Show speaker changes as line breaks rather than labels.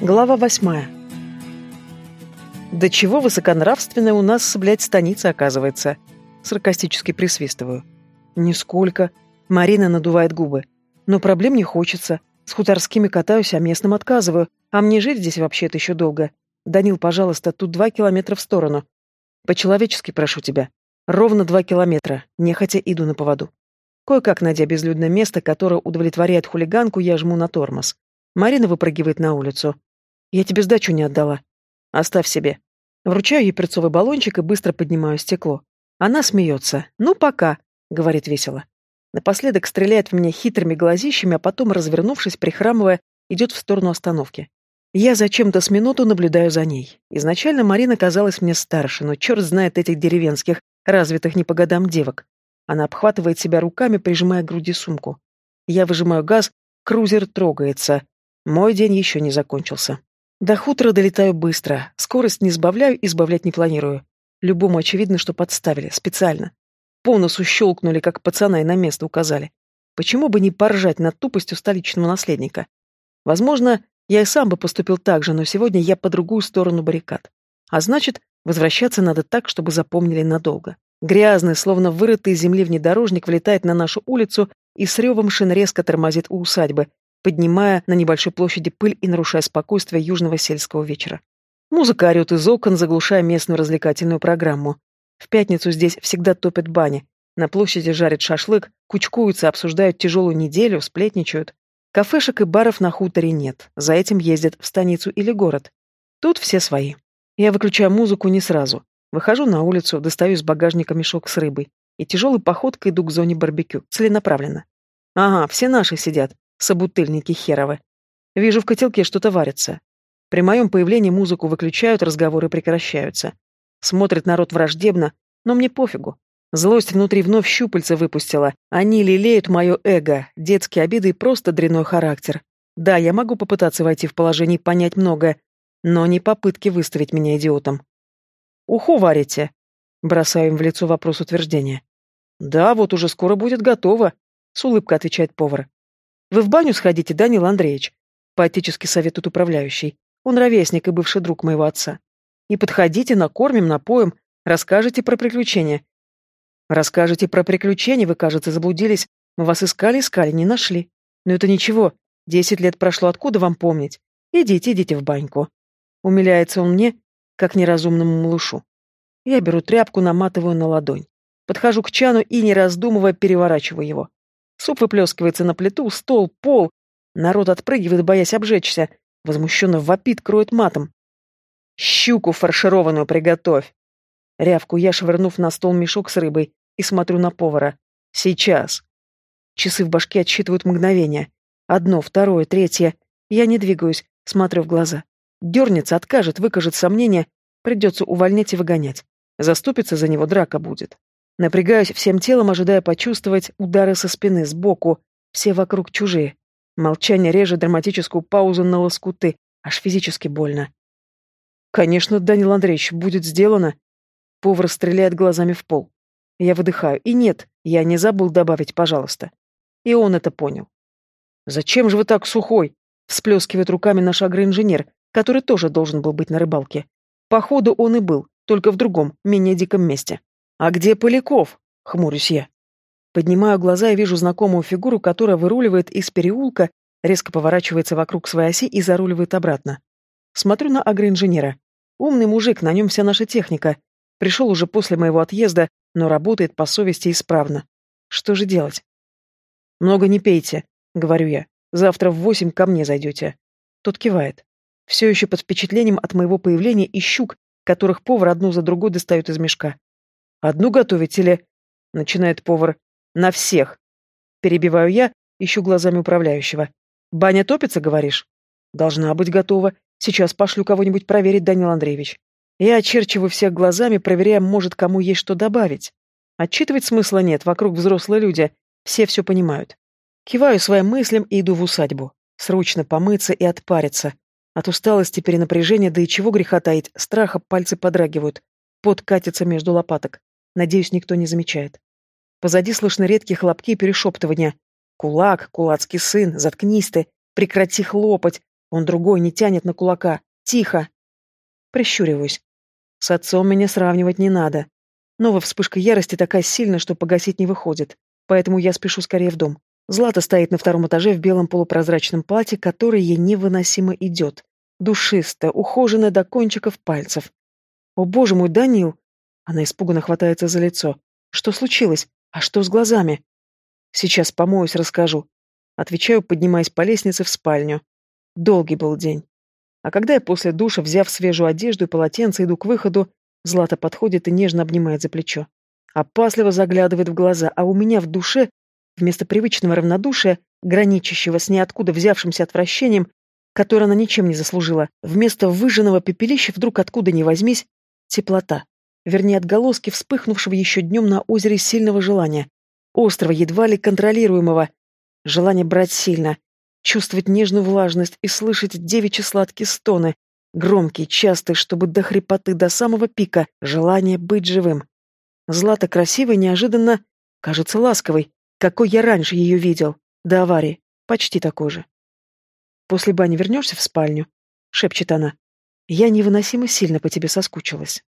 Глава восьмая. «Да чего высоконравственная у нас, блядь, станица, оказывается?» Саркастически присвистываю. «Нисколько». Марина надувает губы. «Но проблем не хочется. С хуторскими катаюсь, а местным отказываю. А мне жить здесь вообще-то еще долго. Данил, пожалуйста, тут два километра в сторону. По-человечески прошу тебя. Ровно два километра. Нехотя иду на поводу. Кое-как, найдя безлюдное место, которое удовлетворяет хулиганку, я жму на тормоз. Марина выпрыгивает на улицу. «Я тебе сдачу не отдала. Оставь себе». Вручаю ей перцовый баллончик и быстро поднимаю стекло. Она смеется. «Ну, пока», — говорит весело. Напоследок стреляет в меня хитрыми глазищами, а потом, развернувшись, прихрамывая, идет в сторону остановки. Я зачем-то с минуту наблюдаю за ней. Изначально Марина казалась мне старше, но черт знает этих деревенских, развитых не по годам девок. Она обхватывает себя руками, прижимая к груди сумку. Я выжимаю газ, крузер трогается. Мой день еще не закончился. До хутора долетаю быстро. Скорость не сбавляю и сбавлять не планирую. Любому очевидно, что подставили, специально. По носу щелкнули, как пацана, и на место указали. Почему бы не поржать над тупостью столичного наследника? Возможно, я и сам бы поступил так же, но сегодня я по другую сторону баррикад. А значит, возвращаться надо так, чтобы запомнили надолго. Грязный, словно вырытый из земли внедорожник, влетает на нашу улицу и с ревом шин резко тормозит у усадьбы, поднимая на небольшой площади пыль и нарушая спокойствие южного сельского вечера. Музыка орет из окон, заглушая местную развлекательную программу. В пятницу здесь всегда топят бани. На площади жарят шашлык, кучкуются, обсуждают тяжелую неделю, сплетничают. Кафешек и баров на хуторе нет, за этим ездят в станицу или город. Тут все свои. Я выключаю музыку не сразу. Выхожу на улицу, достаю из багажника мешок с рыбой и тяжелой походкой иду к зоне барбекю, целенаправленно. Ага, все наши сидят, собутыльники херовы. Вижу, в котелке что-то варится. При моем появлении музыку выключают, разговоры прекращаются. Смотрит народ враждебно, но мне пофигу. Злость внутри вновь щупальца выпустила. Они лелеют мое эго, детские обиды и просто дряной характер. Да, я могу попытаться войти в положение и понять многое, но не попытки выставить меня идиотом. «Уху варите?» Бросаю им в лицо вопрос утверждения. «Да, вот уже скоро будет готово», — с улыбкой отвечает повар. «Вы в баню сходите, Данил Андреевич?» — поэтически советует управляющий. Он ровесник и бывший друг моего отца. «И подходите, накормим, напоим, расскажете про приключения». «Расскажете про приключения, вы, кажется, заблудились. Мы вас искали-искали, не нашли. Но это ничего, десять лет прошло, откуда вам помнить? Идите, идите в баньку». Умиляется он мне, как неразумному малышу. Я беру тряпку, наматываю на ладонь. Подхожу к чану и, не раздумывая, переворачиваю его. Суп выплескивается на плиту, стол, пол. Народ отпрыгивает, боясь обжечься. Возмущенно вопит, кроет матом. «Щуку фаршированную приготовь!» Рявку я, швырнув на стол мешок с рыбой, и смотрю на повара. «Сейчас!» Часы в башке отсчитывают мгновения. Одно, второе, третье. Я не двигаюсь, смотрю в глаза. Дернется, откажет, выкажет сомнение, придется увольнять и выгонять. Заступиться за него драка будет. Напрягаюсь всем телом, ожидая почувствовать удары со спины, сбоку. Все вокруг чужие. Молчание режет драматическую паузу на лоскуты. Аж физически больно. Конечно, Данил Андреевич, будет сделано. Повар стреляет глазами в пол. Я выдыхаю. И нет, я не забыл добавить, пожалуйста. И он это понял. «Зачем же вы так сухой?» Всплескивает руками наш агроинженер, который тоже должен был быть на рыбалке. Походу, он и был, только в другом, менее диком месте. «А где Поляков?» — хмурюсь я. Поднимаю глаза и вижу знакомую фигуру, которая выруливает из переулка, резко поворачивается вокруг своей оси и заруливает обратно. Смотрю на агроинженера. Умный мужик, на нем вся наша техника. Пришел уже после моего отъезда, но работает по совести исправно. Что же делать? «Много не пейте», — говорю я. «Завтра в восемь ко мне зайдете». Тот кивает. Все еще под впечатлением от моего появления и щук, которых повар одну за другой достает из мешка. «Одну готовить или...» — начинает повар. «На всех!» Перебиваю я, ищу глазами управляющего. «Баня топится, говоришь?» «Должна быть готова. Сейчас пошлю кого-нибудь проверить, Данил Андреевич». Я очерчиваю всех глазами, проверяя, может, кому есть что добавить. Отчитывать смысла нет, вокруг взрослые люди, все все понимают. Киваю своим мыслям и иду в усадьбу. Срочно помыться и отпариться. От усталости, перенапряжения, да и чего греха таить, страха пальцы подрагивают. Пот катится между лопаток. Надеюсь, никто не замечает. Позади слышны редкие хлопки и перешептывания. «Кулак, кулацкий сын, заткнись ты, прекрати хлопать, Он другой, не тянет на кулака. Тихо. Прищуриваюсь. С отцом меня сравнивать не надо. Новая вспышка ярости такая сильная, что погасить не выходит. Поэтому я спешу скорее в дом. Злата стоит на втором этаже в белом полупрозрачном платье, которое ей невыносимо идет. Душисто, ухоженное до кончиков пальцев. «О, боже мой, Данил!» Она испуганно хватается за лицо. «Что случилось? А что с глазами?» «Сейчас помоюсь, расскажу». Отвечаю, поднимаясь по лестнице в спальню. Долгий был день. А когда я после душа, взяв свежую одежду и полотенце, иду к выходу, Злата подходит и нежно обнимает за плечо. Опасливо заглядывает в глаза, а у меня в душе, вместо привычного равнодушия, граничащего с ниоткуда взявшимся отвращением, которое она ничем не заслужила, вместо выжженного пепелища вдруг откуда ни возьмись, теплота. Вернее, отголоски вспыхнувшего еще днем на озере сильного желания. Острого, едва ли контролируемого. Желание брать сильно, чувствовать нежную влажность и слышать девичьи сладкие стоны, громкие, частые, чтобы до хрипоты, до самого пика, желание быть живым. Злата красивой, неожиданно, кажется, ласковой, какой я раньше ее видел, до аварии, почти такой же. «После бани вернешься в спальню?» — шепчет она. «Я невыносимо сильно по тебе соскучилась».